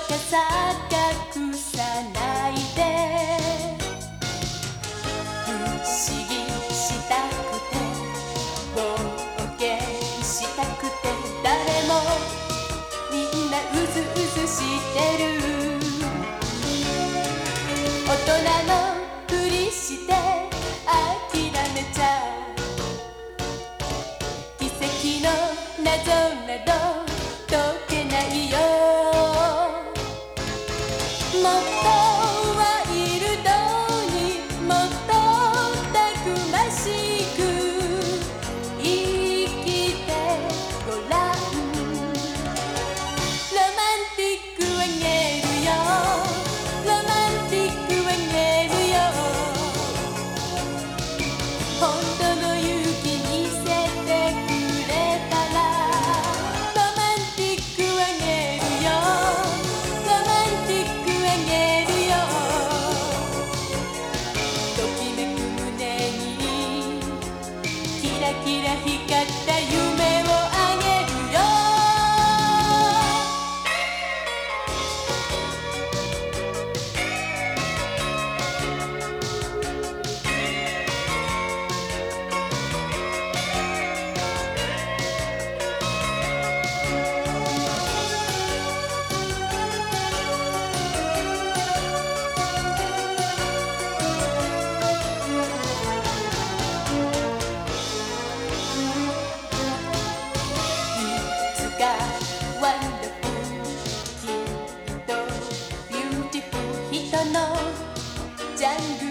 さかくさないで不思議したくて冒険したくて誰もみんなうずうずしてる大人のふりして諦めちゃう奇跡の謎など解 my bed.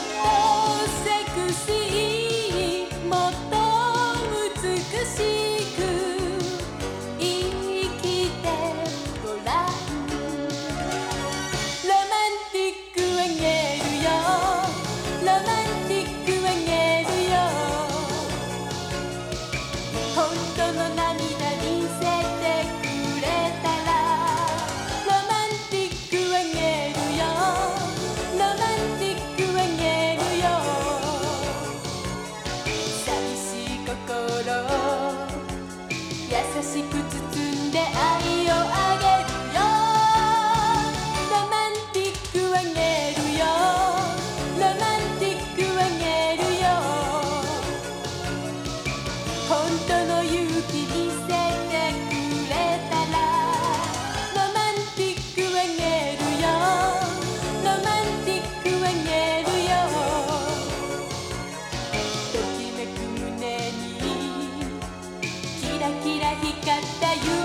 the you